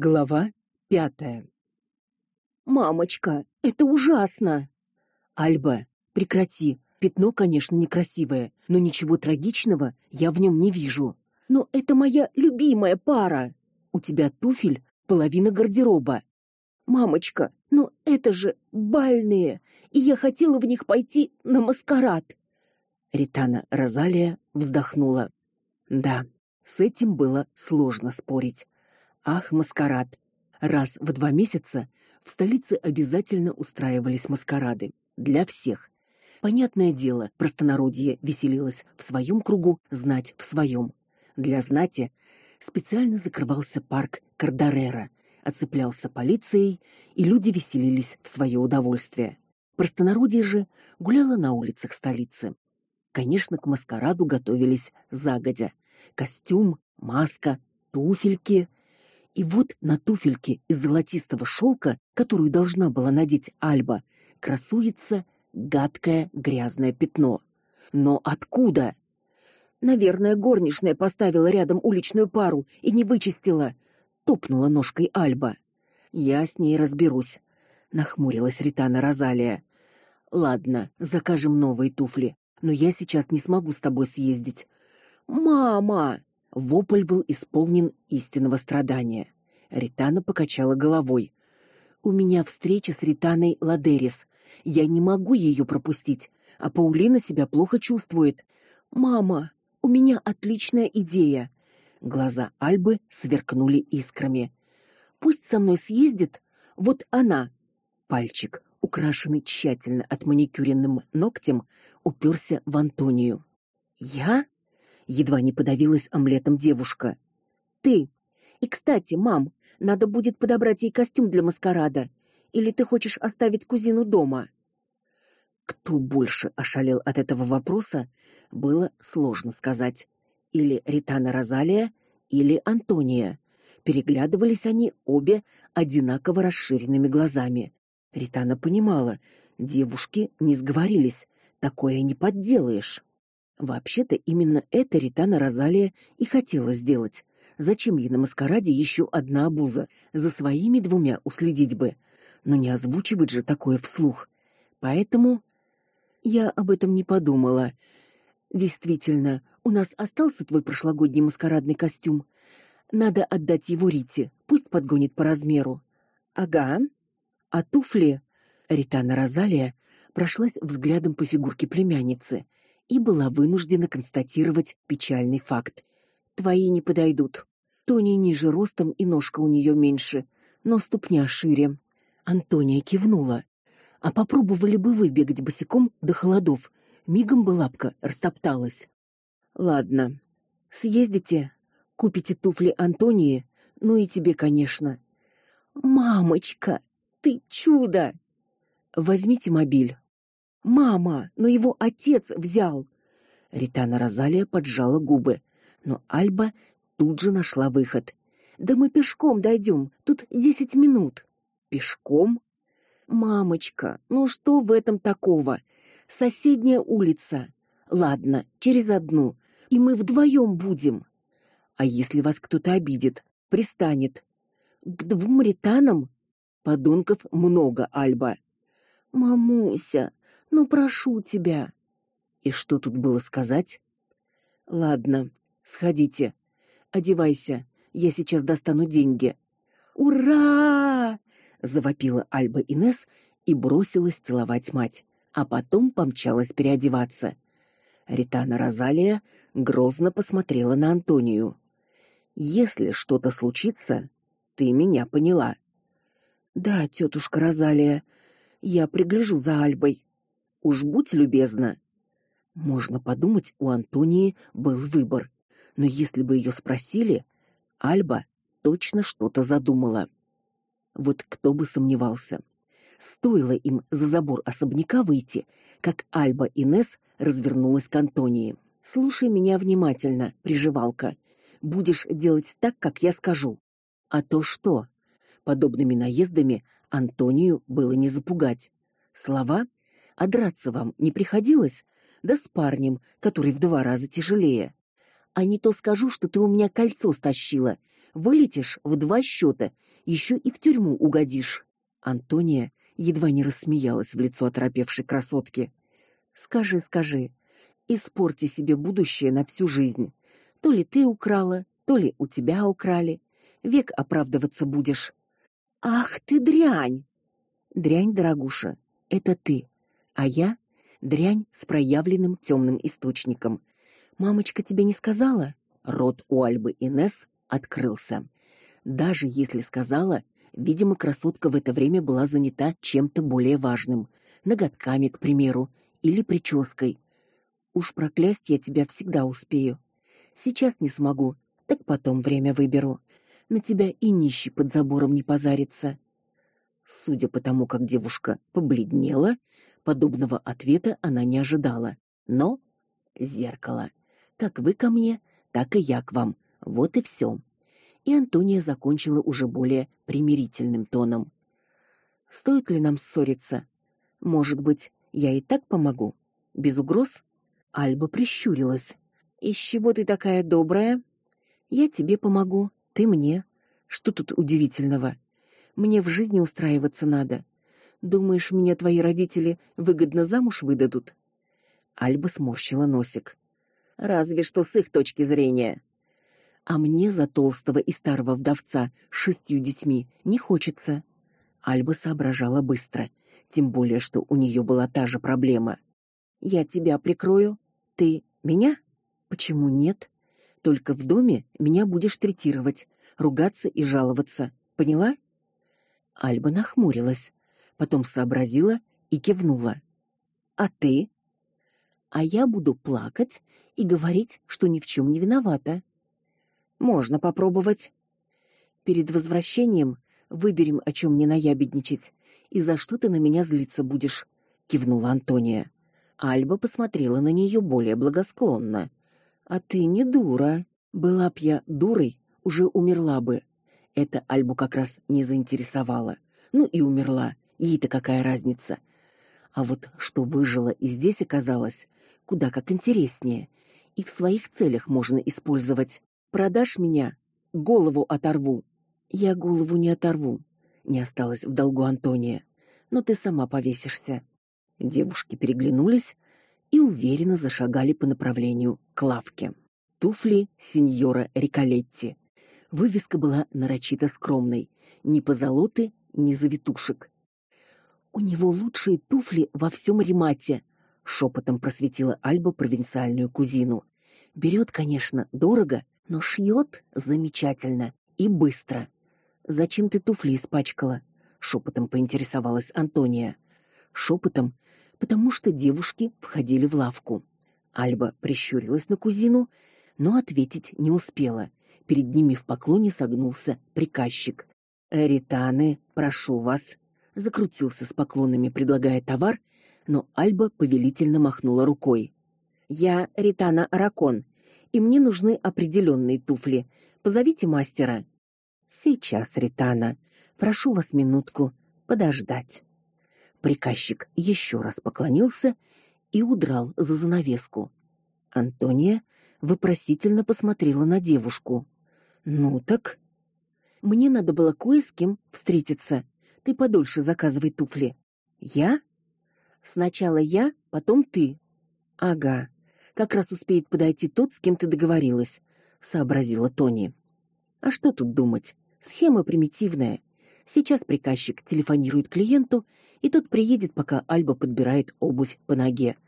Глава пятая. Мамочка, это ужасно. Альба, прекрати. Пятно, конечно, некрасивое, но ничего трагичного я в нем не вижу. Но это моя любимая пара. У тебя туфель половина гардероба. Мамочка, но это же бальные, и я хотела в них пойти на маскарад. Ритана Розалия вздохнула. Да, с этим было сложно спорить. Ах, маскарад. Раз в два месяца в столице обязательно устраивались маскарады для всех. Понятное дело, простонародье веселилось в своем кругу, знать в своем. Для знати специально закрывался парк Кардарера, оцеплялся полицией, и люди веселились в свое удовольствие. Простонародье же гуляло на улицах столицы. Конечно, к маскараду готовились загодя. Костюм, маска, туфельки, и вот на туфельке из золотистого шелка, которую должна была надеть Альба, красуется гадкое грязное пятно. Но откуда? Наверное, горничная поставила рядом уличную пару и не вычистила, топнула ножкой Альба. Я с ней разберусь, нахмурилась Ритана Розалия. Ладно, закажем новые туфли, но я сейчас не смогу с тобой съездить. Мама, Вопль был исполнен истинного страдания. Ритана покачала головой. У меня встреча с Ританой Ладерис. Я не могу ее пропустить, а Паулина себя плохо чувствует. Мама, у меня отличная идея. Глаза Альбы сверкнули искрами. Пусть со мной съездит вот она. Пальчик, украшенный тщательно отманикюренным ногтем, уперся в Антонию. Я едва не подавилась омлетом девушка. Ты. И, кстати, мам, надо будет подобрать ей костюм для маскарада. Или ты хочешь оставить кузину дома? Кто больше ошалел от этого вопроса, было сложно сказать. Или Ритана Розалия, или Антония. Переглядывались они обе одинаково расширенными глазами. Ритана понимала, девушки не сговорились, такое не подделаешь. Вообще-то именно это Ритана Розалия и хотела сделать. Зачем ей на маскараде еще одна обуза? За своими двумя уследить бы, но не озвучивать же такое вслух. Поэтому я об этом не подумала. Действительно, у нас остался твой прошлогодний маскарадный костюм. Надо отдать его Рите, пусть подгонит по размеру. Ага. А туфли? Ритана Розалия прошлась взглядом по фигурке племянницы и была вынуждена констатировать печальный факт. Твои не подойдут. Тони ниже ростом и ножка у нее меньше, но ступня шире. Антония кивнула. А попробовали бы вы бегать босиком до холодов, мигом бы лапка растопталась. Ладно. Съездите, купите туфли Антонии, ну и тебе, конечно. Мамочка, ты чудо. Возьмите мобиль. Мама, но его отец взял. Ритана Розалия поджала губы, но Альба тут же нашла выход. Да мы пешком дойдем, тут десять минут. Пешком? Мамочка, ну что в этом такого? Соседняя улица. Ладно, через одну, и мы вдвоем будем. А если вас кто-то обидит, пристанет? К двум ританам подонков много, Альба. Мамуся, ну прошу тебя. И что тут было сказать? Ладно, сходите. Одевайся. Я сейчас достану деньги. Ура! завопила Альба Инес и бросилась целовать мать, а потом помчалась переодеваться. Ритана Розалия грозно посмотрела на Антонию. Если что-то случится, ты меня поняла. Да, тетушка Розалия, я пригляжу за Альбой. Уж будь любезна. Можно подумать, у Антонии был выбор. Но если бы ее спросили, Альба точно что-то задумала. Вот кто бы сомневался. Стоило им за забор особняка выйти, как Альба Инес развернулась к Антонии. Слушай меня внимательно, приживалка. Будешь делать так, как я скажу. А то что? Подобными наездами Антонию было не запугать. Слова а драться вам не приходилось? Да с парнем, который в два раза тяжелее. А не то скажу, что ты у меня кольцо стащила. Вылетишь в два счета, еще и в тюрьму угодишь. Антония едва не рассмеялась в лицо оторопевшей красотки. Скажи, скажи, испорти себе будущее на всю жизнь. То ли ты украла, то ли у тебя украли. Век оправдываться будешь. Ах ты дрянь. Дрянь, дорогуша, это ты, а я дрянь с проявленным темным источником. Мамочка тебе не сказала? Рот у Альбы Инес открылся. Даже если сказала, видимо, красотка в это время была занята чем-то более важным, ноготками, к примеру, или прической. Уж проклясть я тебя всегда успею. Сейчас не смогу, так потом время выберу. На тебя и нищий под забором не позарится. Судя по тому, как девушка побледнела, подобного ответа она не ожидала. Но зеркало. Как вы ко мне, так и я к вам. Вот и все. И Антония закончила уже более примирительным тоном. Стоит ли нам ссориться? Может быть, я и так помогу, без угроз? Альба прищурилась. Из чего ты такая добрая? Я тебе помогу, ты мне. Что тут удивительного? Мне в жизни устраиваться надо. Думаешь, меня твои родители выгодно замуж выдадут? Альба сморщила носик. Разве что с их точки зрения. А мне за толстого и старого вдовца с шестью детьми не хочется. Альба соображала быстро, тем более что у нее была та же проблема. Я тебя прикрою, ты меня? Почему нет? Только в доме меня будешь третировать, ругаться и жаловаться. Поняла? Альба нахмурилась, потом сообразила и кивнула. А ты? А я буду плакать и говорить, что ни в чем не виновата. Можно попробовать. Перед возвращением выберем, о чем мне наябедничать и за что ты на меня злиться будешь, кивнула Антония. Альба посмотрела на нее более благосклонно. А ты не дура. Была б я дурой, уже умерла бы. Это Альбу как раз не заинтересовало. Ну и умерла. Ей-то какая разница? А вот что выжила и здесь оказалось, куда как интереснее. И в своих целях можно использовать. Продашь меня, голову оторву. Я голову не оторву. Не осталось в долгу Антония. Но ты сама повесишься. Девушки переглянулись и уверенно зашагали по направлению к лавке. Туфли сеньора Риколетти. Вывеска была нарочито скромной, ни позолоты, ни завитушек. У него лучшие туфли во всем Римате, шепотом просветила Альба провинциальную кузину. Берет, конечно, дорого, но шьет замечательно и быстро. Зачем ты туфли испачкала? шепотом поинтересовалась Антония. Шепотом, потому что девушки входили в лавку. Альба прищурилась на кузину, но ответить не успела. Перед ними в поклоне согнулся приказчик. "Ританы, прошу вас", закрутился с поклонами, предлагая товар, но Альба повелительно махнула рукой. "Я Ритана Аракон, и мне нужны определенные туфли. Позовите мастера". "Сейчас, Ритана. Прошу вас минутку подождать". Приказчик еще раз поклонился и удрал за занавеску. Антония вопросительно посмотрела на девушку. Ну так, мне надо было кое с кем встретиться. Ты подольше заказывай туфли. Я? Сначала я, потом ты. Ага. Как раз успеет подойти тот, с кем ты договорилась, сообразила Тони. А что тут думать? Схема примитивная. Сейчас приказчик телефонирует клиенту и тот приедет, пока Альба подбирает обувь по ноге.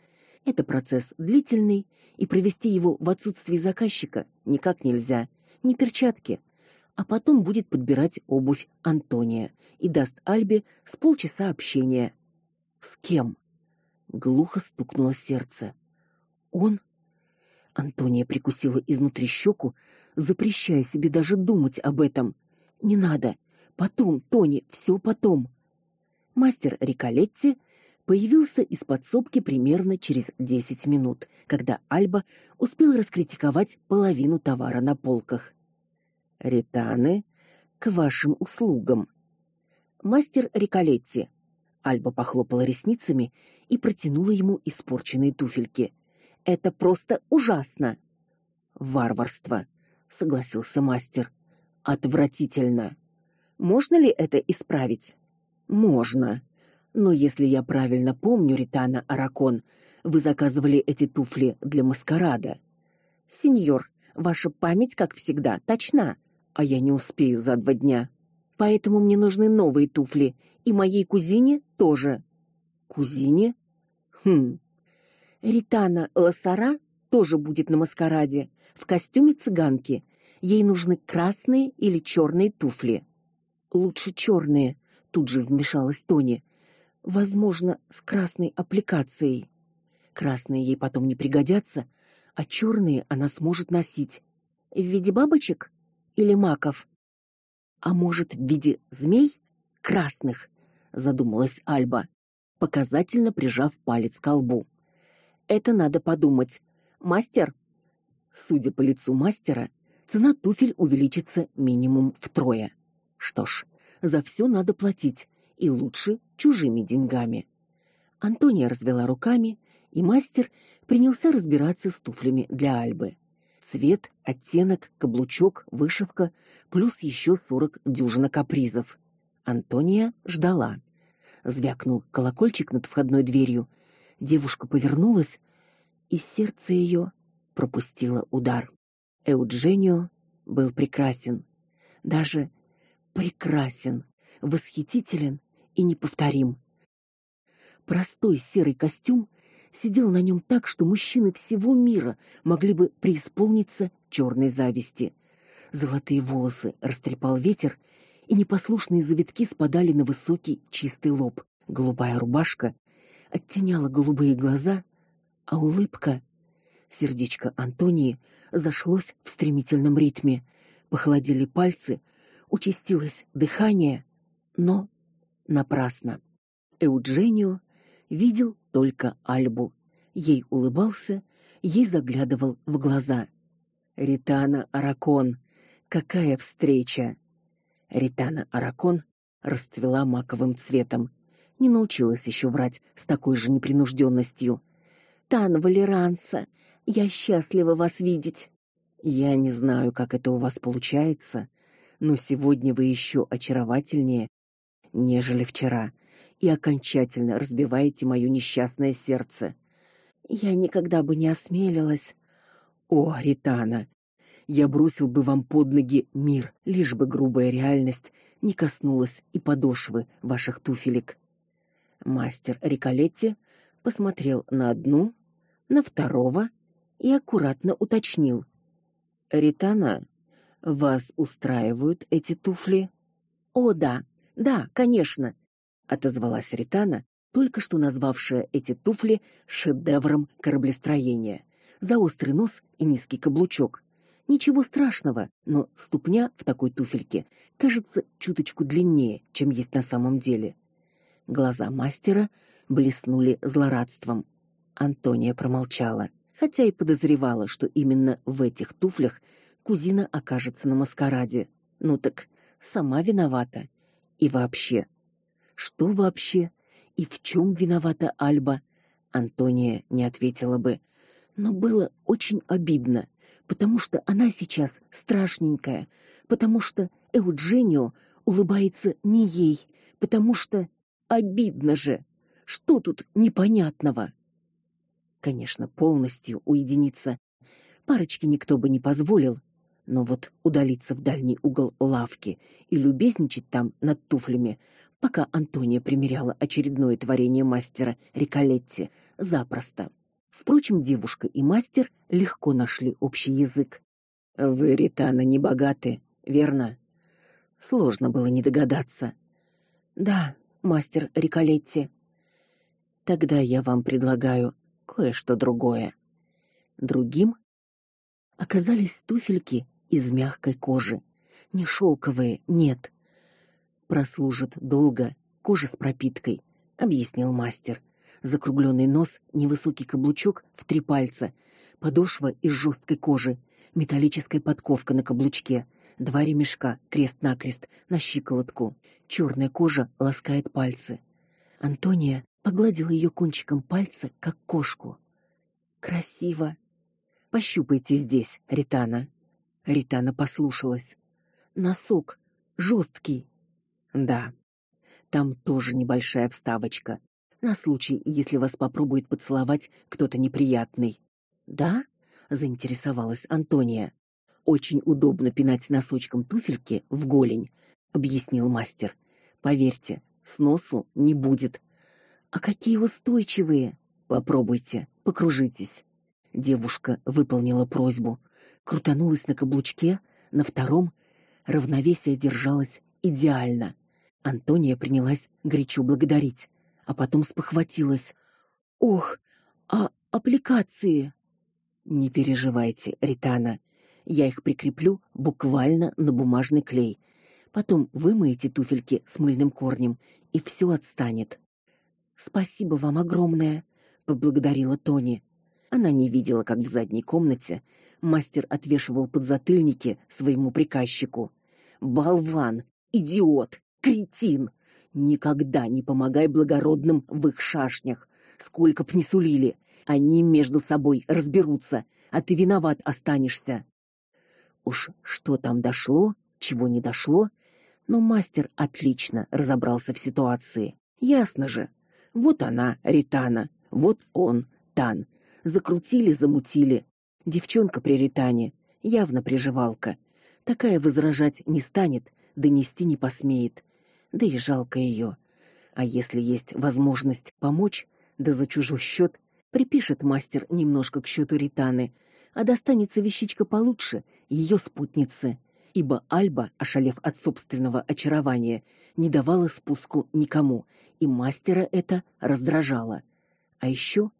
Это процесс длительный, и провести его в отсутствии заказчика никак нельзя. Ни перчатки. А потом будет подбирать обувь Антония и даст Альбе с полчаса общения. С кем? Глухо стукнуло сердце. Он Антония прикусила изнутри щеку, запрещая себе даже думать об этом. Не надо. Потом, Тони, все потом. Мастер Риколетти появился из подсобки примерно через 10 минут, когда Альба успел раскритиковать половину товара на полках. Ританы к вашим услугам. Мастер Риколетти. Альба похлопала ресницами и протянула ему испорченные туфельки. Это просто ужасно. Варварство, согласился мастер. Отвратительно. Можно ли это исправить? Можно. Но если я правильно помню, Ритана Аракон, вы заказывали эти туфли для маскарада. Сеньор, ваша память, как всегда, точна, а я не успею за два дня. Поэтому мне нужны новые туфли, и моей кузине тоже. Кузине? Хм. Ритана Лосара тоже будет на маскараде в костюме цыганки. Ей нужны красные или черные туфли. Лучше черные, тут же вмешалась Тони. Возможно, с красной аппликацией. Красные ей потом не пригодятся, а черные она сможет носить в виде бабочек или маков. А может, в виде змей красных, задумалась Альба, показательно прижав палец к лбу. Это надо подумать. Мастер, судя по лицу мастера, цена туфель увеличится минимум втрое. Что ж, за все надо платить, и лучше чужими деньгами. Антония развела руками, и мастер принялся разбираться с туфлями для Альбы. Цвет, оттенок, каблучок, вышивка, плюс еще сорок дюжина капризов. Антония ждала. Звякнул колокольчик над входной дверью. Девушка повернулась, и сердце ее пропустило удар. Эудженио был прекрасен, даже прекрасен, восхитителен и неповторим. Простой серый костюм сидел на нем так, что мужчины всего мира могли бы преисполниться черной зависти. Золотые волосы растрепал ветер, и непослушные завитки спадали на высокий чистый лоб. Голубая рубашка оттеняла голубые глаза, а улыбка сердечко Антонии зашлось в стремительном ритме. Похолодели пальцы, участилось дыхание, но напрасно. Эудженио видел только Альбу. Ей улыбался, ей заглядывал в глаза. Ритана Аракон, какая встреча. Ритана Аракон расцвела маковым цветом. Не научилась еще врать с такой же непринужденностью. Тан Валеранса, я счастлива вас видеть. Я не знаю, как это у вас получается, но сегодня вы еще очаровательнее, нежели вчера и окончательно разбиваете моё несчастное сердце. Я никогда бы не осмелилась. О, Ритана, я бросил бы вам под ноги мир, лишь бы грубая реальность не коснулась и подошвы ваших туфелек. Мастер Риколетти посмотрел на одну, на второго и аккуратно уточнил: "Ритана, вас устраивают эти туфли?" "О, да. Да, конечно отозвалась Ритана, только что назвавшая эти туфли шедевром кораблестроения. За острый нос и низкий каблучок. Ничего страшного, но ступня в такой туфельке кажется чуточку длиннее, чем есть на самом деле. Глаза мастера блеснули злорадством. Антония промолчала, хотя и подозревала, что именно в этих туфлях кузина окажется на маскараде. Ну так сама виновата. И вообще, что вообще и в чем виновата Альба? Антония не ответила бы, но было очень обидно, потому что она сейчас страшненькая, потому что Эудженио улыбается не ей, потому что обидно же. Что тут непонятного? Конечно, полностью уединиться парочке никто бы не позволил, но вот удалиться в дальний угол лавки и любезничать там над туфлями пока Антония примеряла очередное творение мастера Риколетти, запросто. Впрочем, девушка и мастер легко нашли общий язык. Вы, Ритана, не богаты, верно? Сложно было не догадаться. Да, мастер Риколетти. Тогда я вам предлагаю кое-что другое. Другим оказались туфельки из мягкой кожи, не шелковые, нет, прослужит долго, кожа с пропиткой, объяснил мастер. Закругленный нос, невысокий каблучок в три пальца, подошва из жесткой кожи, металлическая подковка на каблучке, два ремешка крест-накрест на щиколотку. Черная кожа ласкает пальцы. Антония погладила ее кончиком пальца, как кошку. Красиво. Пощупайте здесь, Ритана. Ритана послушалась. Носок жесткий, Да. Там тоже небольшая вставочка на случай, если вас попробует поцеловать кто-то неприятный. Да? заинтересовалась Антония. Очень удобно пинать носочком туфельки в голень, объяснил мастер. Поверьте, сносу не будет. А какие устойчивые. Попробуйте, покружитесь. Девушка выполнила просьбу, крутанулась на каблучке, на втором равновесие держалось идеально. Антония принялась горячо благодарить, а потом спохватилась. Ох, а аппликации? Не переживайте, Ритана. Я их прикреплю буквально на бумажный клей. Потом вымоете туфельки с мыльным корнем, и все отстанет. Спасибо вам огромное, поблагодарила Тони. Она не видела, как в задней комнате мастер отвешивал подзатыльники своему приказчику. Болван, идиот, кретин. Никогда не помогай благородным в их шашнях, сколько б ни сулили. Они между собой разберутся, а ты виноват останешься. Уж что там дошло, чего не дошло, но мастер отлично разобрался в ситуации. Ясно же. Вот она, Ритана, вот он, Тан. Закрутили, замутили. Девчонка при Ритане явно приживалка. Такая возражать не станет, донести не посмеет. Да и жалко ее. А если есть возможность помочь, да за чужой счет, припишет мастер немножко к счету Ританы, а достанется вещичка получше ее спутницы, ибо Альба, ошалев от собственного очарования, не давала спуску никому, и мастера это раздражало. А еще,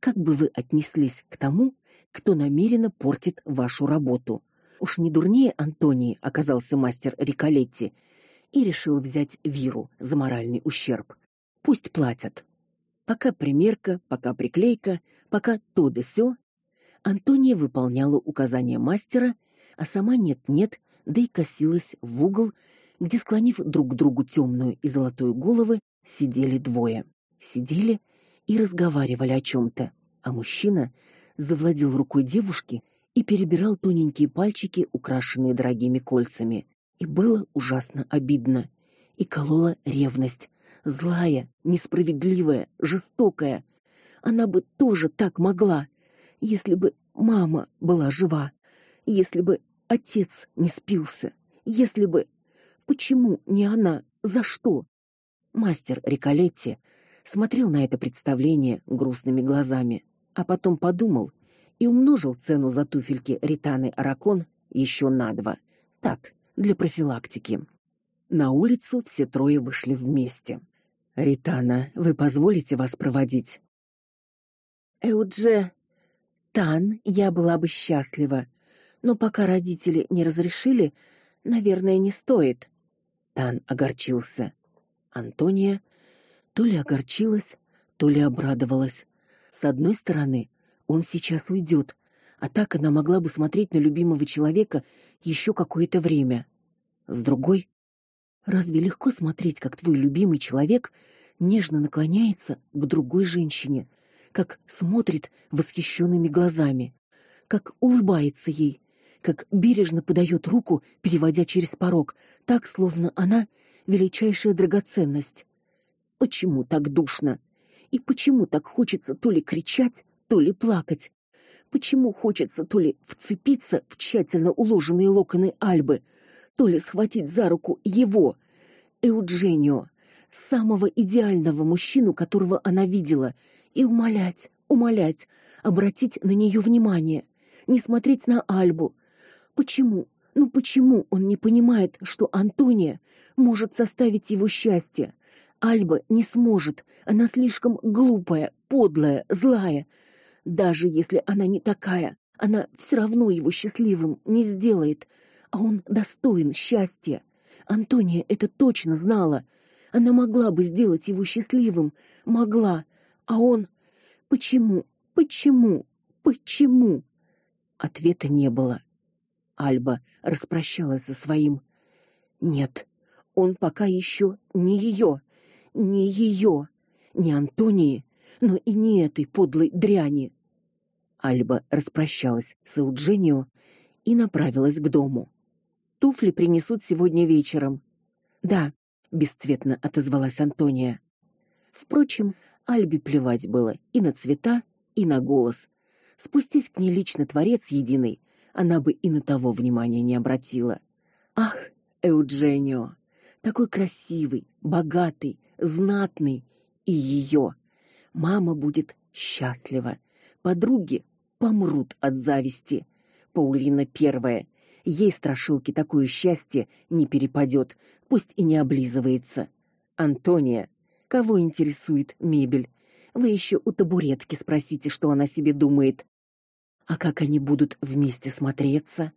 как бы вы отнеслись к тому, кто намеренно портит вашу работу? Уж не дурнее Антонии оказался мастер Риколетти и решил взять Виру за моральный ущерб. Пусть платят. Пока примерка, пока приклейка, пока то да сё, Антония выполняла указания мастера, а сама нет-нет, да и косилась в угол, где склонив друг к другу темную и золотую головы, сидели двое. Сидели и разговаривали о чем то а мужчина завладел рукой девушки и перебирал тоненькие пальчики, украшенные дорогими кольцами. И было ужасно обидно, и колола ревность, злая, несправедливая, жестокая. Она бы тоже так могла, если бы мама была жива, если бы отец не спился, если бы Почему не она? За что? Мастер Риколетти смотрел на это представление грустными глазами, а потом подумал и умножил цену за туфельки Ританы Аракон еще на два. Так, для профилактики. На улицу все трое вышли вместе. Ритана, вы позволите вас проводить? Эудже, Тан, я была бы счастлива, но пока родители не разрешили, наверное, не стоит. Тан огорчился. Антония то ли огорчилась, то ли обрадовалась. С одной стороны, он сейчас уйдет, а так она могла бы смотреть на любимого человека еще какое-то время. С другой, разве легко смотреть, как твой любимый человек нежно наклоняется к другой женщине, как смотрит восхищенными глазами, как улыбается ей, как бережно подает руку, переводя через порог, так словно она величайшая драгоценность. Почему так душно? И почему так хочется то ли кричать, то ли плакать? Почему хочется то ли вцепиться в тщательно уложенные локоны Альбы, то ли схватить за руку его, Эудженио, самого идеального мужчину, которого она видела, и умолять, умолять, обратить на нее внимание, не смотреть на Альбу, Почему? Ну почему он не понимает, что Антония может составить его счастье? Альба не сможет. Она слишком глупая, подлая, злая. Даже если она не такая, она все равно его счастливым не сделает, а он достоин счастья. Антония это точно знала. Она могла бы сделать его счастливым, могла, а он почему? Почему? Почему? Ответа не было. Альба распрощалась со своим. Нет, он пока еще не ее, не ее, не Антонии, но и не этой подлой дряни. Альба распрощалась с Eugenio и направилась к дому. Туфли принесут сегодня вечером. Да, бесцветно отозвалась Антония. Впрочем, Альбе плевать было и на цвета, и на голос. Спустись к ней лично творец единый, она бы и на того внимания не обратила. Ах, Эудженио, такой красивый, богатый, знатный и ее. Мама будет счастлива. Подруги помрут от зависти. Паулина первая. Ей страшилки такое счастье не перепадет, пусть и не облизывается. Антония, кого интересует мебель? Вы еще у табуретки спросите, что она себе думает. А как они будут вместе смотреться?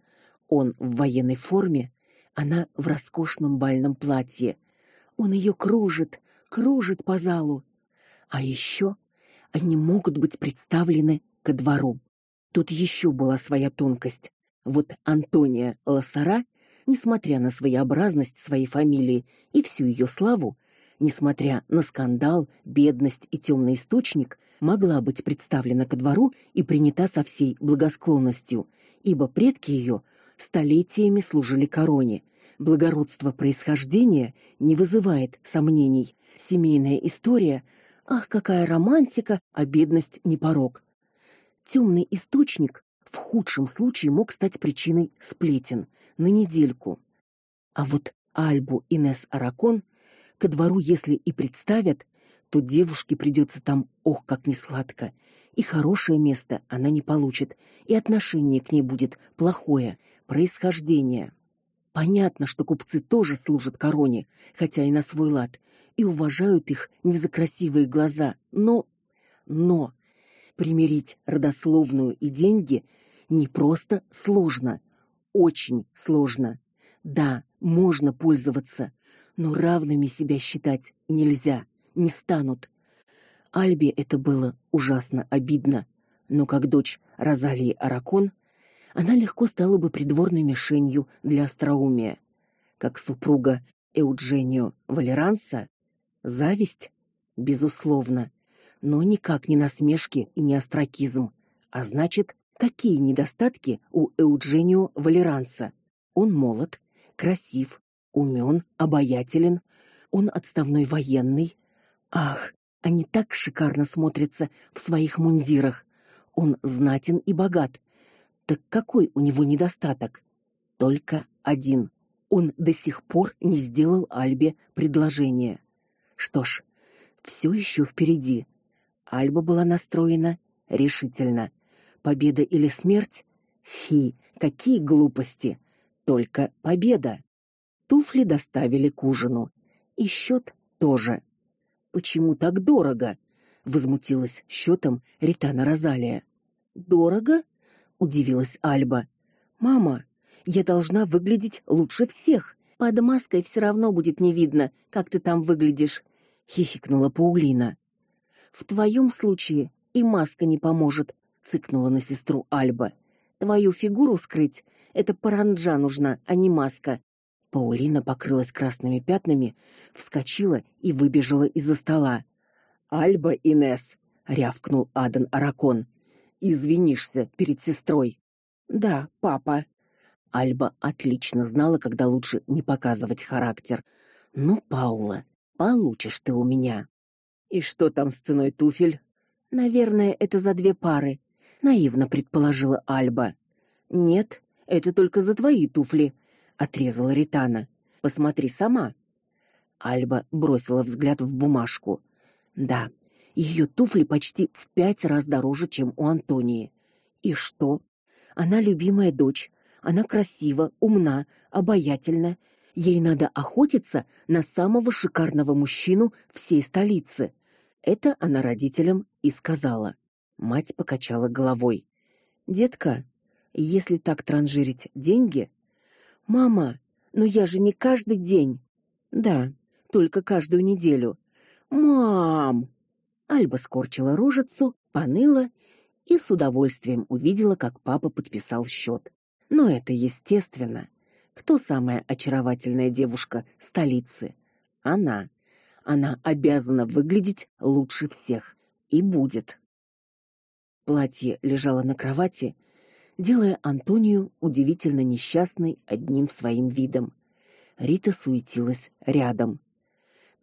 Он в военной форме, она в роскошном бальном платье. Он ее кружит, кружит по залу. А еще они могут быть представлены ко двору. Тут еще была своя тонкость. Вот Антония Лосара, несмотря на своеобразность своей фамилии и всю ее славу, несмотря на скандал, бедность и темный источник, могла быть представлена ко двору и принята со всей благосклонностью, ибо предки ее столетиями служили короне. Благородство происхождения не вызывает сомнений. Семейная история, ах, какая романтика, а не порок. Темный источник в худшем случае мог стать причиной сплетен на недельку. А вот Альбу Инес Аракон ко двору если и представят, то девушке придется там ох как несладко, и хорошее место она не получит, и отношение к ней будет плохое, происхождение. Понятно, что купцы тоже служат короне, хотя и на свой лад, и уважают их не за красивые глаза, но но примирить родословную и деньги не просто сложно, очень сложно. Да, можно пользоваться, но равными себя считать нельзя, не станут. Альбе это было ужасно обидно, но как дочь Розалии Аракон, она легко стала бы придворной мишенью для остроумия. Как супруга Эудженио Валеранса, зависть безусловно, но никак не насмешки и не остракизм, а значит, какие недостатки у Эудженио Валеранса? Он молод, красив, умен, обаятелен, он отставной военный. Ах, они так шикарно смотрятся в своих мундирах. Он знатен и богат. Так какой у него недостаток? Только один. Он до сих пор не сделал Альбе предложение. Что ж, все еще впереди. Альба была настроена решительно. Победа или смерть? Фи, какие глупости. Только победа. Туфли доставили к ужину, и счет тоже. Почему так дорого? возмутилась счетом Ритана Розалия. Дорого? Удивилась Альба. Мама, я должна выглядеть лучше всех. Под маской все равно будет не видно, как ты там выглядишь, хихикнула Паулина. В твоем случае и маска не поможет, цыкнула на сестру Альба. Твою фигуру скрыть это паранджа нужна, а не маска. Паулина покрылась красными пятнами, вскочила и выбежала из-за стола. "Альба Инес", рявкнул Адан Аракон. "Извинишься перед сестрой". "Да, папа". Альба отлично знала, когда лучше не показывать характер. "Ну, Паула, получишь ты у меня". "И что там с ценой туфель?" "Наверное, это за две пары", наивно предположила Альба. "Нет, это только за твои туфли", отрезала Ритана. Посмотри сама. Альба бросила взгляд в бумажку. Да, ее туфли почти в пять раз дороже, чем у Антонии. И что? Она любимая дочь. Она красива, умна, обаятельна. Ей надо охотиться на самого шикарного мужчину всей столицы. Это она родителям и сказала. Мать покачала головой. Детка, если так транжирить деньги, Мама, но я же не каждый день. Да, только каждую неделю. Мам. Альба скорчила рожицу, поныла и с удовольствием увидела, как папа подписал счет. Но это естественно. Кто самая очаровательная девушка столицы? Она. Она обязана выглядеть лучше всех и будет. Платье лежало на кровати, делая Антонию удивительно несчастной одним своим видом. Рита суетилась рядом.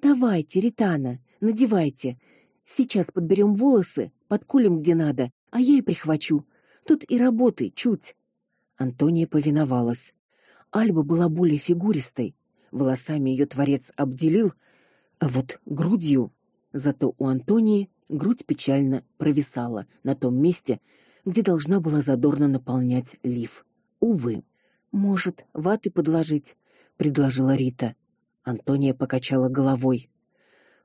Давайте, Ритана, надевайте. Сейчас подберем волосы, подколем где надо, а я и прихвачу. Тут и работы чуть. Антония повиновалась. Альба была более фигуристой, волосами ее творец обделил, а вот грудью, зато у Антонии грудь печально провисала на том месте, где должна была задорно наполнять лиф. Увы. Может, ваты подложить, предложила Рита. Антония покачала головой.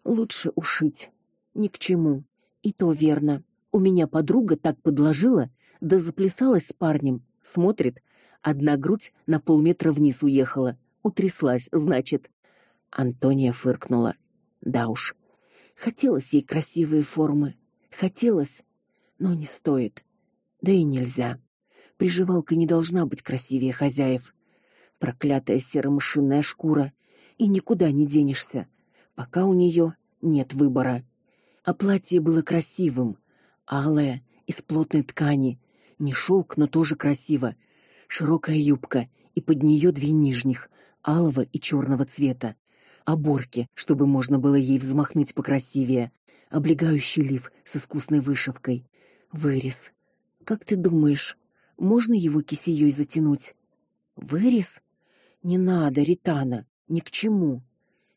Лучше ушить. Ни к чему. И то верно. У меня подруга так подложила, да заплясалась с парнем. Смотрит, одна грудь на полметра вниз уехала. Утряслась, значит. Антония фыркнула. Да уж. Хотелось ей красивые формы. Хотелось, но не стоит. Да и нельзя. Приживалка не должна быть красивее хозяев. Проклятая серо-мышиная шкура, и никуда не денешься, пока у нее нет выбора. А платье было красивым, алое, из плотной ткани, не шелк, но тоже красиво. Широкая юбка и под нее две нижних, алого и черного цвета. Оборки, чтобы можно было ей взмахнуть покрасивее, облегающий лиф с искусной вышивкой. Вырез. Как ты думаешь, можно его кисеей затянуть? Вырез? Не надо, Ритана, ни к чему.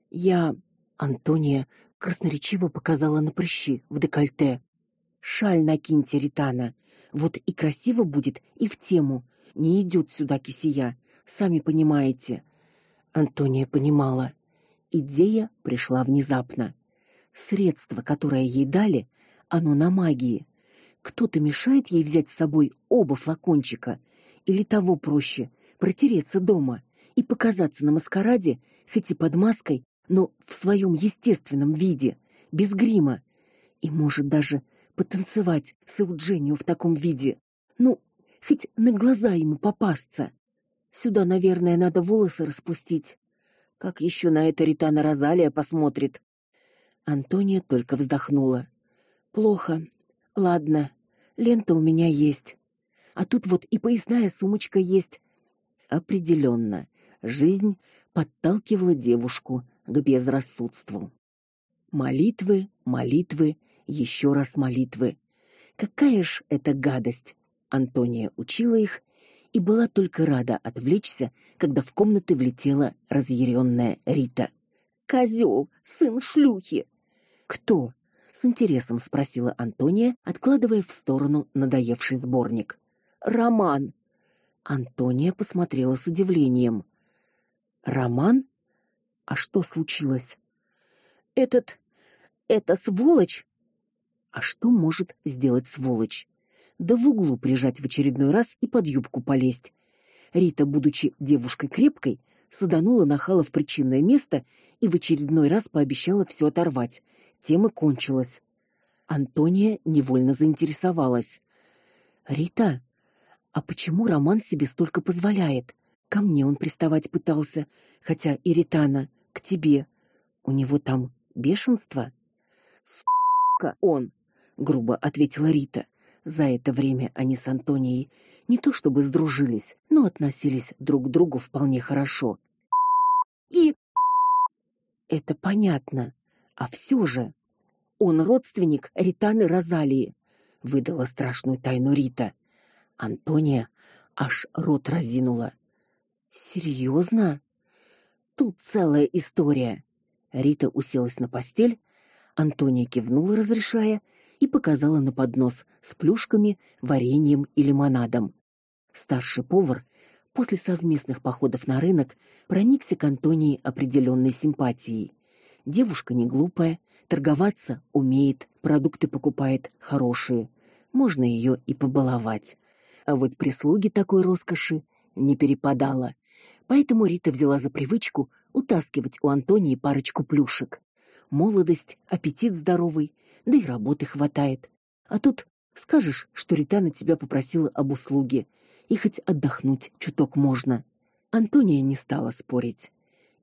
Я Антония красноречиво показала на прыщи в декольте. Шаль накиньте, Ритана. Вот и красиво будет, и в тему. Не идет сюда кисия, сами понимаете. Антония понимала. Идея пришла внезапно. Средство, которое ей дали, оно на магии. Кто-то мешает ей взять с собой оба флакончика, или того проще протереться дома и показаться на маскараде, хоть и под маской, но в своем естественном виде, без грима, и может даже потанцевать с Eugenio в таком виде. Ну, хоть на глаза ему попасться. Сюда, наверное, надо волосы распустить. Как еще на это Ритана Розалия посмотрит? Антония только вздохнула. Плохо. Ладно. Лента у меня есть. А тут вот и поясная сумочка есть. Определенно, жизнь подталкивала девушку к безрассудству. Молитвы, молитвы, еще раз молитвы. Какая ж это гадость. Антония учила их и была только рада отвлечься, когда в комнаты влетела разъяренная Рита. Козел, сын шлюхи. Кто? с интересом спросила Антония, откладывая в сторону надоевший сборник. Роман. Антония посмотрела с удивлением. Роман? А что случилось? Этот эта сволочь а что может сделать сволочь? Да в углу прижать в очередной раз и под юбку полезть. Рита, будучи девушкой крепкой, саданула нахала в причинное место и в очередной раз пообещала все оторвать. Тема кончилась. Антония невольно заинтересовалась. Рита, а почему Роман себе столько позволяет? Ко мне он приставать пытался, хотя и Ритана к тебе. У него там бешенство. Сука он грубо ответила Рита. За это время они с Антонией не то чтобы сдружились, но относились друг к другу вполне хорошо. И это понятно. А все же он родственник Ританы Розалии, выдала страшную тайну Рита. Антония аж рот разинула. Серьезно? Тут целая история. Рита уселась на постель, Антония кивнула, разрешая, и показала на поднос с плюшками, вареньем и лимонадом. Старший повар после совместных походов на рынок проникся к Антонии определенной симпатией. Девушка не глупая, торговаться умеет, продукты покупает хорошие. Можно ее и побаловать. А вот прислуги такой роскоши не перепадало. Поэтому Рита взяла за привычку утаскивать у Антонии парочку плюшек. Молодость, аппетит здоровый, да и работы хватает. А тут скажешь, что Ритана тебя попросила об услуге, и хоть отдохнуть чуток можно. Антония не стала спорить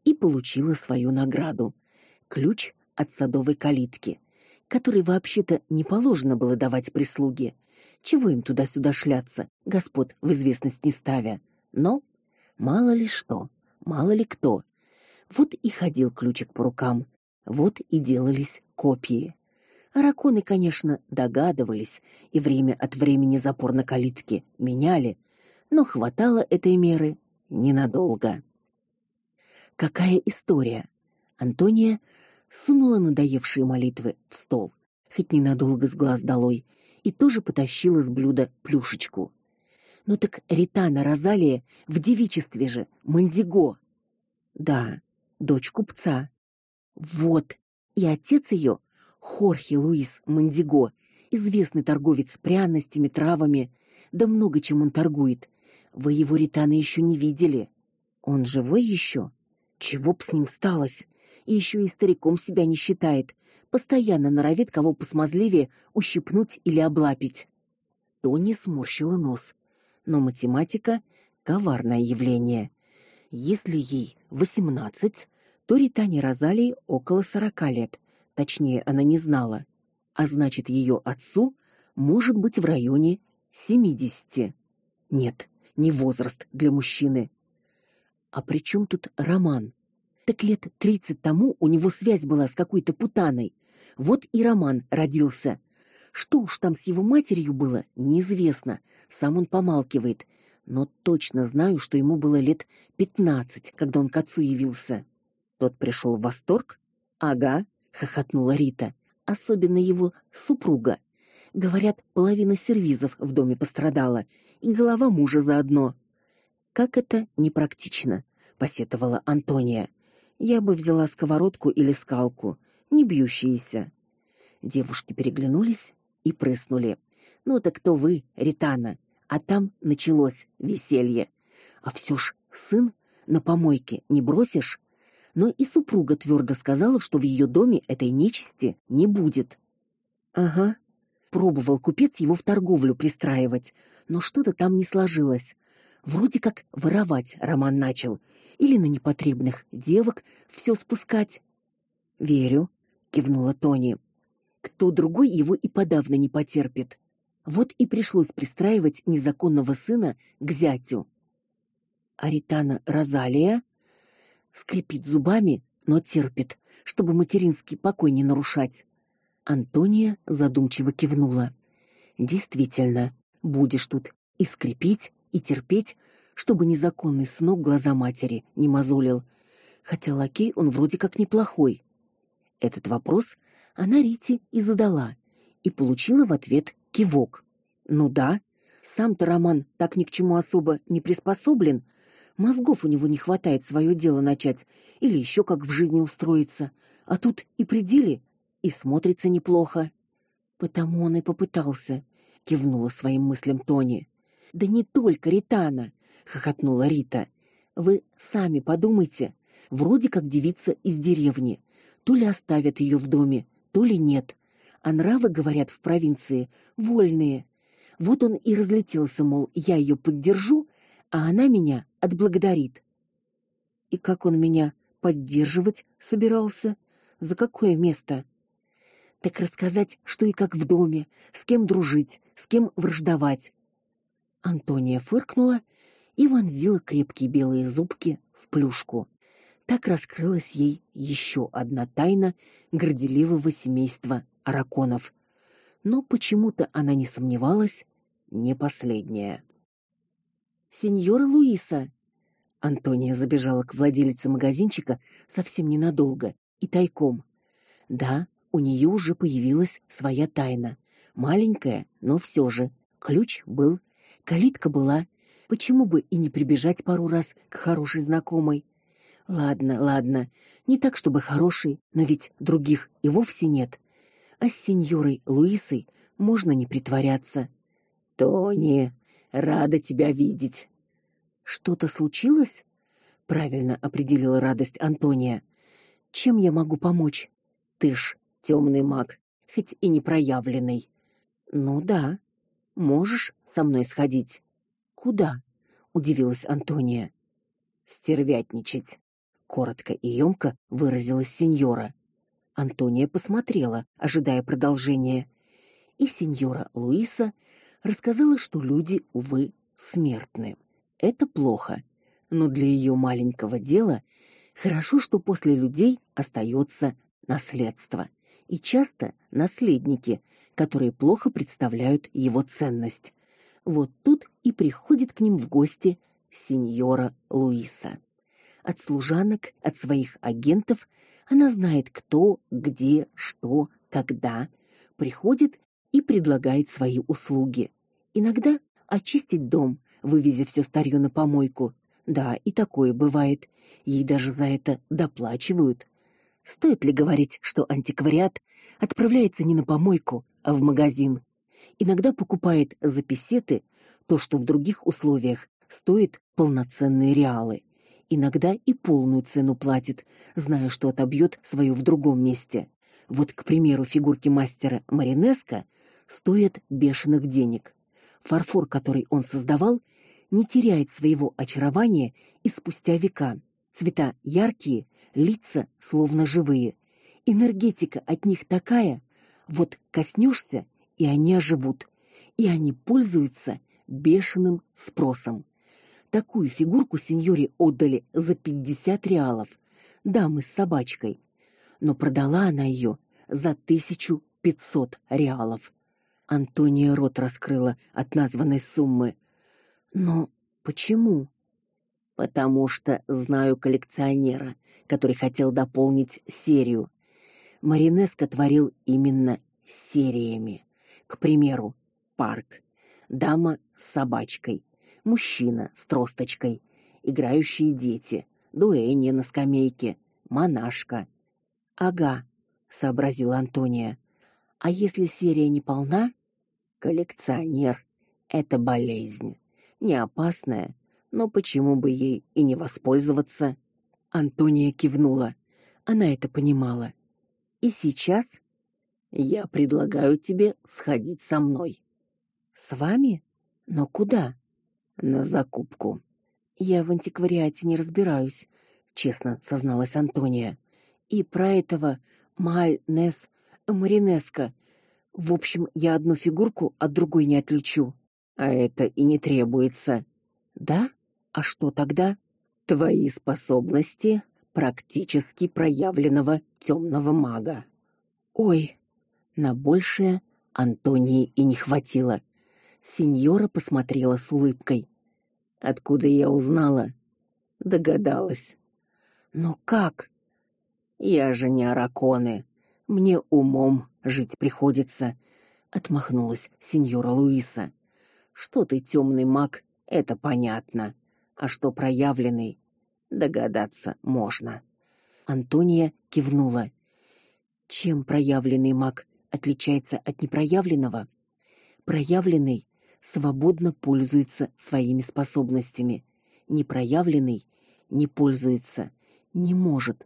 и получила свою награду ключ от садовой калитки, который вообще-то не положено было давать прислуге. Чего им туда-сюда шляться, господ в известность не ставя. Но мало ли что, мало ли кто. Вот и ходил ключик по рукам. Вот и делались копии. Араконы, конечно, догадывались и время от времени запор на калитке меняли, но хватало этой меры ненадолго. Какая история? Антония сунула надоевшие молитвы в стол, хоть ненадолго с глаз долой, и тоже потащила с блюда плюшечку. Ну так Ритана Розалия в девичестве же, Мандиго. Да, дочь купца. Вот. И отец ее Хорхе Луис Мандиго, известный торговец пряностями, травами, да много чем он торгует. Вы его Ритана еще не видели. Он живой еще? Чего б с ним сталось? И еще и стариком себя не считает, постоянно норовит кого посмазливее ущипнуть или облапить. Тони сморщила нос. Но математика коварное явление. Если ей восемнадцать, то Ритане Розалии около сорока лет. Точнее, она не знала. А значит, ее отцу может быть в районе семидесяти. Нет, не возраст для мужчины. А при чем тут Роман? Так лет тридцать тому у него связь была с какой-то путаной. Вот и Роман родился. Что уж там с его матерью было, неизвестно. Сам он помалкивает, но точно знаю, что ему было лет пятнадцать, когда он к отцу явился. Тот пришел в восторг. Ага, хохотнула Рита. Особенно его супруга. Говорят, половина сервизов в доме пострадала, и голова мужа заодно. Как это непрактично, посетовала Антония. Я бы взяла сковородку или скалку, не бьющиеся. Девушки переглянулись и прыснули. Ну так кто вы, Ритана? А там началось веселье. А все ж сын на помойке не бросишь? Но и супруга твердо сказала, что в ее доме этой нечисти не будет. Ага. Пробовал купец его в торговлю пристраивать, но что-то там не сложилось. Вроде как воровать Роман начал, или на непотребных девок все спускать. Верю, кивнула Тони. Кто другой его и подавно не потерпит. Вот и пришлось пристраивать незаконного сына к зятю. Аритана Розалия скрипит зубами, но терпит, чтобы материнский покой не нарушать. Антония задумчиво кивнула. Действительно, будешь тут и скрипеть, и терпеть, чтобы незаконный сынок глаза матери не мозолил. Хотя лакей он вроде как неплохой. Этот вопрос она Рите и задала, и получила в ответ кивок. Ну да, сам-то Роман так ни к чему особо не приспособлен, мозгов у него не хватает свое дело начать или еще как в жизни устроиться. А тут и предели, и смотрится неплохо. Потому он и попытался, кивнула своим мыслям Тони. Да не только Ритана хохотнула Рита. Вы сами подумайте, вроде как девица из деревни, то ли оставят ее в доме, то ли нет. А нравы, говорят, в провинции вольные. Вот он и разлетелся, мол, я ее поддержу, а она меня отблагодарит. И как он меня поддерживать собирался? За какое место? Так рассказать, что и как в доме, с кем дружить, с кем враждовать. Антония фыркнула и вонзила крепкие белые зубки в плюшку. Так раскрылась ей еще одна тайна горделивого семейства Араконов. Но почему-то она не сомневалась, не последняя. Сеньора Луиса. Антония забежала к владелице магазинчика совсем ненадолго и тайком. Да, у нее уже появилась своя тайна, маленькая, но все же. Ключ был, калитка была, Почему бы и не прибежать пару раз к хорошей знакомой? Ладно, ладно. Не так, чтобы хороший, но ведь других и вовсе нет. А с сеньорой Луисой можно не притворяться. Тони, рада тебя видеть. Что-то случилось? Правильно определила радость Антония. Чем я могу помочь? Ты ж темный маг, хоть и не проявленный. Ну да. Можешь со мной сходить. Куда? удивилась Антония. Стервятничать, коротко и ёмко выразилась сеньора. Антония посмотрела, ожидая продолжения. И сеньора Луиса рассказала, что люди увы смертны. Это плохо, но для ее маленького дела хорошо, что после людей остается наследство, и часто наследники, которые плохо представляют его ценность. Вот тут и приходит к ним в гости сеньора Луиса. От служанок, от своих агентов она знает, кто, где, что, когда приходит и предлагает свои услуги. Иногда очистить дом, вывезя все старье на помойку. Да, и такое бывает. Ей даже за это доплачивают. Стоит ли говорить, что антиквариат отправляется не на помойку, а в магазин? Иногда покупает за песеты то, что в других условиях стоит полноценные реалы. Иногда и полную цену платит, зная, что отобьет свое в другом месте. Вот, к примеру, фигурки мастера Маринеско стоят бешеных денег. Фарфор, который он создавал, не теряет своего очарования и спустя века. Цвета яркие, лица словно живые. Энергетика от них такая, вот коснешься, и они оживут, и они пользуются бешеным спросом. Такую фигурку сеньоре отдали за 50 реалов. Дамы с собачкой. Но продала она ее за 1500 реалов. Антония рот раскрыла от названной суммы. Но почему? Потому что знаю коллекционера, который хотел дополнить серию. Маринеско творил именно сериями. К примеру, парк, дама с собачкой, мужчина с тросточкой, играющие дети, дуэнья на скамейке, монашка. Ага, сообразила Антония. А если серия не полна? Коллекционер это болезнь, не опасная, но почему бы ей и не воспользоваться? Антония кивнула. Она это понимала. И сейчас я предлагаю тебе сходить со мной. С вами? Но куда? На закупку. Я в антиквариате не разбираюсь, честно созналась Антония. И про этого Мальнес Маринеско. В общем, я одну фигурку от другой не отличу. А это и не требуется. Да? А что тогда? Твои способности практически проявленного темного мага. Ой, на большее Антонии и не хватило. Сеньора посмотрела с улыбкой. Откуда я узнала? Догадалась. Но как? Я же не араконы. Мне умом жить приходится, отмахнулась сеньора Луиса. Что ты темный маг, это понятно, а что проявленный, догадаться можно. Антония кивнула. Чем проявленный маг отличается от непроявленного? Проявленный свободно пользуется своими способностями. Непроявленный не пользуется, не может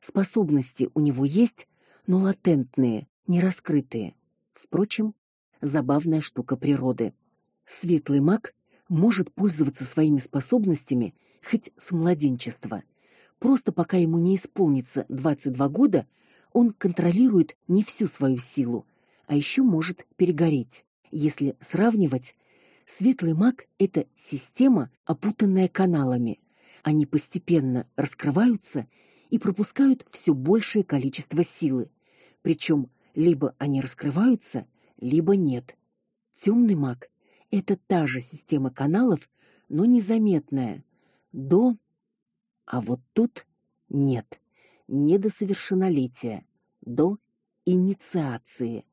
Способности у него есть, но латентные, не раскрытые. Впрочем, забавная штука природы. Светлый маг может пользоваться своими способностями хоть с младенчества. Просто пока ему не исполнится 22 года, он контролирует не всю свою силу, а еще может перегореть. Если сравнивать, светлый маг это система, опутанная каналами. Они постепенно раскрываются и пропускают все большее количество силы. Причем либо они раскрываются, либо нет. Темный маг это та же система каналов, но незаметная. До А вот тут нет. Не до совершеннолетия, до инициации.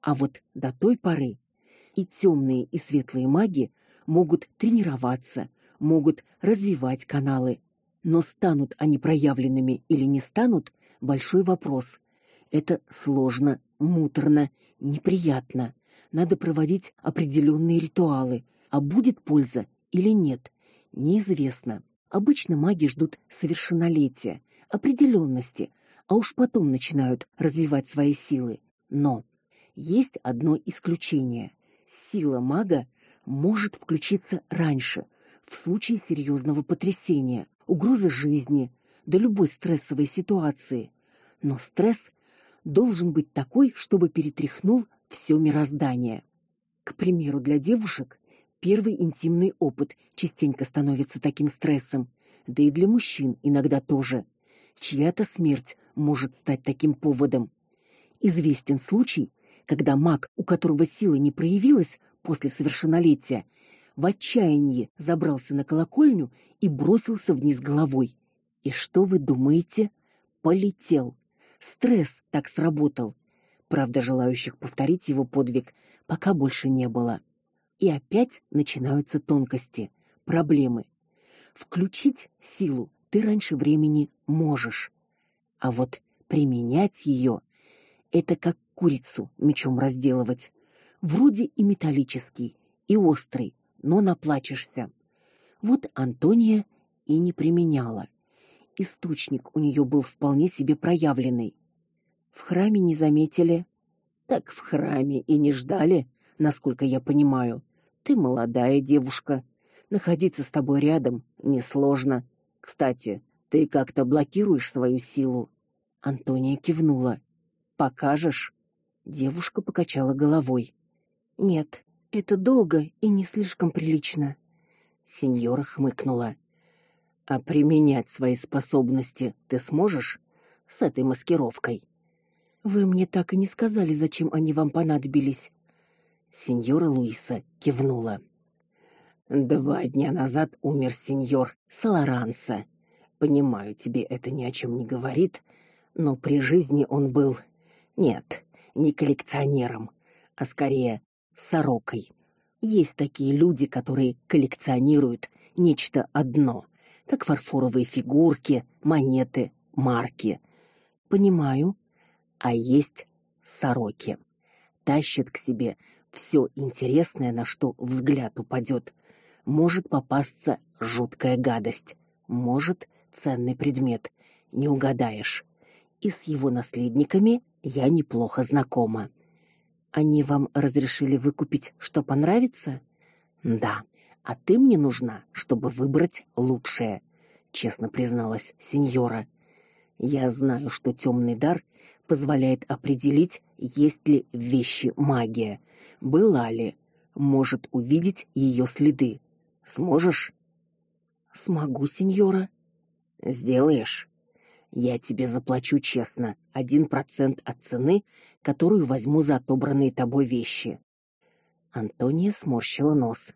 А вот до той поры и темные, и светлые маги могут тренироваться, могут развивать каналы, но станут они проявленными или не станут большой вопрос. Это сложно, муторно, неприятно. Надо проводить определенные ритуалы, а будет польза или нет, неизвестно. Обычно маги ждут совершеннолетия, определенности, а уж потом начинают развивать свои силы. Но есть одно исключение. Сила мага может включиться раньше, в случае серьезного потрясения, угрозы жизни, до любой стрессовой ситуации. Но стресс должен быть такой, чтобы перетряхнул все мироздание. К примеру, для девушек первый интимный опыт частенько становится таким стрессом, да и для мужчин иногда тоже. Чья-то смерть может стать таким поводом. Известен случай, когда маг, у которого сила не проявилась после совершеннолетия, в отчаянии забрался на колокольню и бросился вниз головой. И что вы думаете? Полетел. Стресс так сработал. Правда, желающих повторить его подвиг пока больше не было. И опять начинаются тонкости, проблемы. Включить силу ты раньше времени можешь. А вот применять ее — это как курицу мечом разделывать. Вроде и металлический, и острый, но наплачешься. Вот Антония и не применяла. Источник у нее был вполне себе проявленный. В храме не заметили. Так в храме и не ждали, насколько я понимаю. Ты молодая девушка. Находиться с тобой рядом несложно. Кстати, ты как-то блокируешь свою силу. Антония кивнула. Покажешь? Девушка покачала головой. Нет, это долго и не слишком прилично. Сеньора хмыкнула. А применять свои способности ты сможешь с этой маскировкой? Вы мне так и не сказали, зачем они вам понадобились. Сеньора Луиса кивнула. Два дня назад умер сеньор Саларанса. Понимаю, тебе это ни о чем не говорит, но при жизни он был нет, не коллекционером, а скорее сорокой. Есть такие люди, которые коллекционируют нечто одно, как фарфоровые фигурки, монеты, марки. Понимаю. А есть сороки. Тащат к себе все интересное, на что взгляд упадет. Может попасться жуткая гадость, может ценный предмет. Не угадаешь. И с его наследниками я неплохо знакома. Они вам разрешили выкупить, что понравится? Да. А ты мне нужна, чтобы выбрать лучшее, честно призналась сеньора. Я знаю, что темный дар позволяет определить, есть ли в вещи магия, была ли, может увидеть ее следы. Сможешь? Смогу, сеньора. Сделаешь? Я тебе заплачу честно, один процент от цены, которую возьму за отобранные тобой вещи. Антония сморщила нос.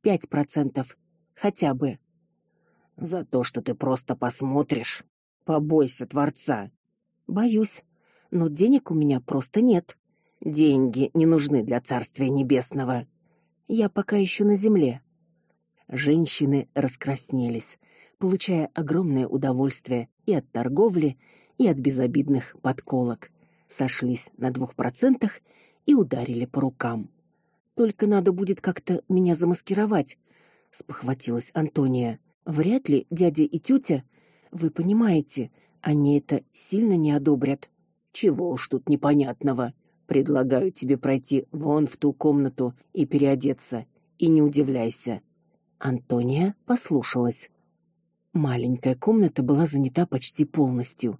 Пять процентов, хотя бы. За то, что ты просто посмотришь. Побойся творца. Боюсь, но денег у меня просто нет. Деньги не нужны для Царствия Небесного. Я пока еще на земле. Женщины раскраснелись получая огромное удовольствие и от торговли, и от безобидных подколок. Сошлись на двух процентах и ударили по рукам. Только надо будет как-то меня замаскировать, спохватилась Антония. Вряд ли дядя и тетя, вы понимаете, они это сильно не одобрят. Чего уж тут непонятного. Предлагаю тебе пройти вон в ту комнату и переодеться. И не удивляйся. Антония послушалась. Маленькая комната была занята почти полностью.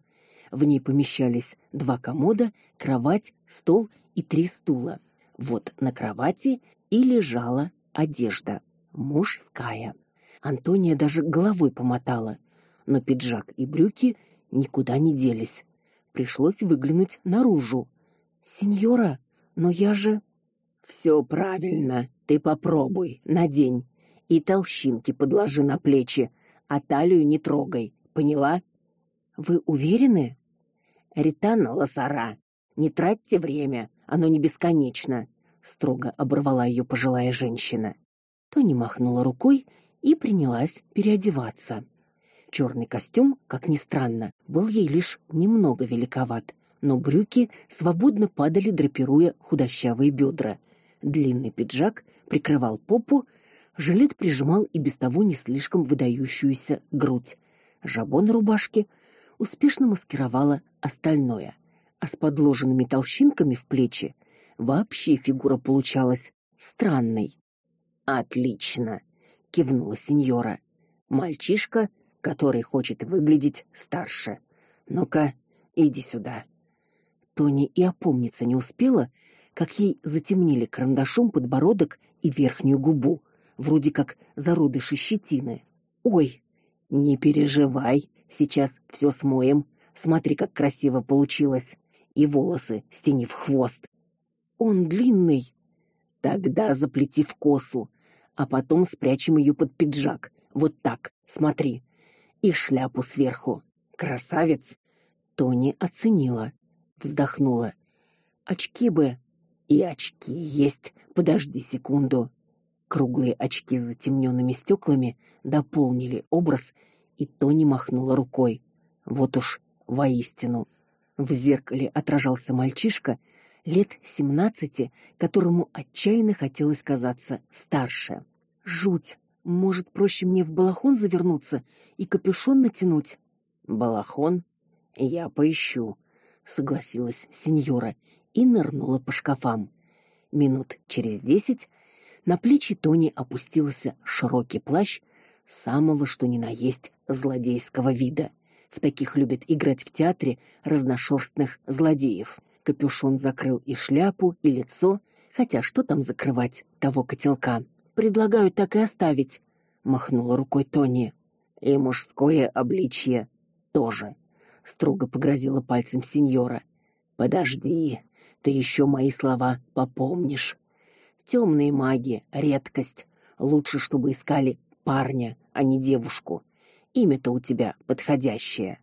В ней помещались два комода, кровать, стол и три стула. Вот на кровати и лежала одежда мужская. Антония даже головой помотала, но пиджак и брюки никуда не делись. Пришлось выглянуть наружу. Сеньора, но я же Все правильно. Ты попробуй, надень и толщинки подложи на плечи, а талию не трогай. Поняла? Вы уверены? Ритана Лосара, не тратьте время, оно не бесконечно, строго оборвала ее пожилая женщина. Тони махнула рукой и принялась переодеваться. Черный костюм, как ни странно, был ей лишь немного великоват, но брюки свободно падали, драпируя худощавые бедра. Длинный пиджак прикрывал попу, жилет прижимал и без того не слишком выдающуюся грудь. Жабо на рубашке успешно маскировала остальное, а с подложенными толщинками в плечи вообще фигура получалась странной. Отлично, кивнула сеньора. Мальчишка, который хочет выглядеть старше. Ну-ка, иди сюда. Тони и опомниться не успела, как ей затемнили карандашом подбородок и верхнюю губу вроде как зародыши щетины. Ой, не переживай, сейчас все смоем. Смотри, как красиво получилось. И волосы стяни в хвост. Он длинный. Тогда заплети в косу, а потом спрячем ее под пиджак. Вот так. Смотри. И шляпу сверху. Красавец. Тони оценила, вздохнула. Очки бы. И очки есть. Подожди секунду. Круглые очки с затемненными стеклами дополнили образ, и Тони махнула рукой. Вот уж воистину. В зеркале отражался мальчишка лет семнадцати, которому отчаянно хотелось казаться старше. Жуть. Может, проще мне в балахон завернуться и капюшон натянуть? Балахон? Я поищу, согласилась сеньора и нырнула по шкафам. Минут через десять на плечи Тони опустился широкий плащ самого что ни на есть злодейского вида. В таких любят играть в театре разношерстных злодеев. Капюшон закрыл и шляпу, и лицо, хотя что там закрывать того котелка? Предлагаю так и оставить, махнула рукой Тони. И мужское обличье тоже, строго погрозила пальцем сеньора. Подожди, ты еще мои слова попомнишь. Темные маги редкость. Лучше, чтобы искали парня, а не девушку. Имя-то у тебя подходящее.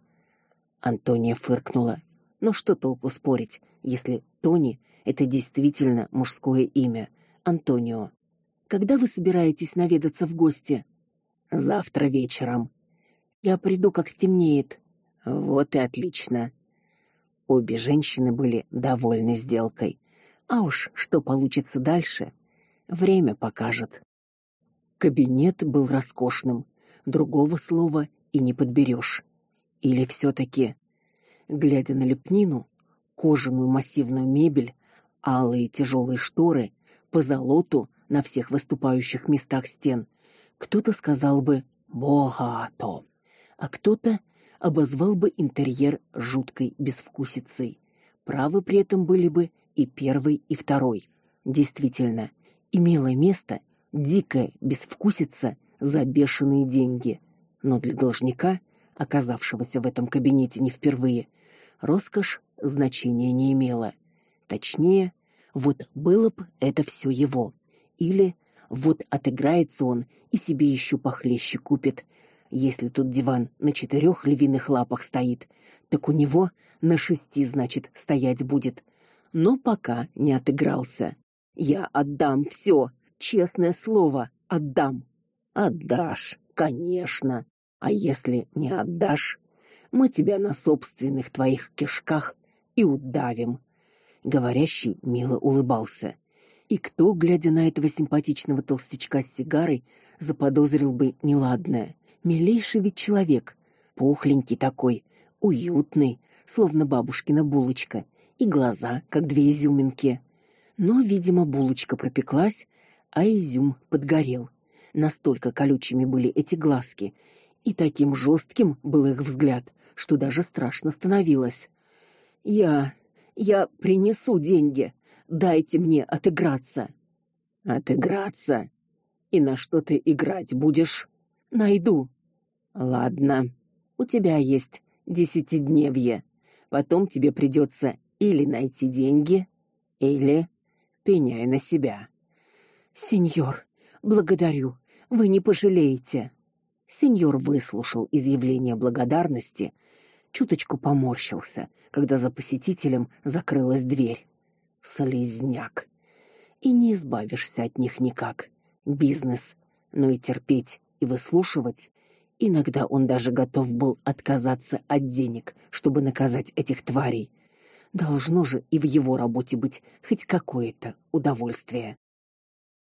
Антония фыркнула. Но что толку спорить, если Тони это действительно мужское имя? Антонио. Когда вы собираетесь наведаться в гости? Завтра вечером. Я приду, как стемнеет. Вот и отлично. Обе женщины были довольны сделкой. А уж что получится дальше, время покажет. Кабинет был роскошным, другого слова и не подберешь. Или все таки глядя на лепнину, кожаную массивную мебель, алые тяжелые шторы, позолоту на всех выступающих местах стен, кто-то сказал бы богато, а кто-то обозвал бы интерьер жуткой безвкусицей. Правы при этом были бы и первый, и второй. Действительно, имело место дикая безвкусица за бешеные деньги. Но для должника, оказавшегося в этом кабинете не впервые, роскошь значения не имела. Точнее, вот было бы это все его. Или вот отыграется он и себе еще похлеще купит. Если тут диван на четырех львиных лапах стоит, так у него на шести, значит, стоять будет. Но пока не отыгрался. Я отдам все, честное слово, отдам. Отдашь, конечно. А если не отдашь, мы тебя на собственных твоих кишках и удавим. Говорящий мило улыбался. И кто, глядя на этого симпатичного толстячка с сигарой, заподозрил бы неладное? Милейший ведь человек, пухленький такой, уютный, словно бабушкина булочка, и глаза, как две изюминки. Но, видимо, булочка пропеклась, а изюм подгорел. Настолько колючими были эти глазки, и таким жестким был их взгляд, что даже страшно становилось. Я я принесу деньги. Дайте мне отыграться. Отыграться? И на что ты играть будешь? Найду. Ладно. У тебя есть десятидневье. Потом тебе придется или найти деньги, или пеняй на себя. Сеньор, благодарю. Вы не пожалеете. Сеньор выслушал изъявление благодарности, чуточку поморщился, когда за посетителем закрылась дверь. Слизняк. И не избавишься от них никак. Бизнес, но и терпеть и выслушивать. Иногда он даже готов был отказаться от денег, чтобы наказать этих тварей. Должно же и в его работе быть хоть какое-то удовольствие.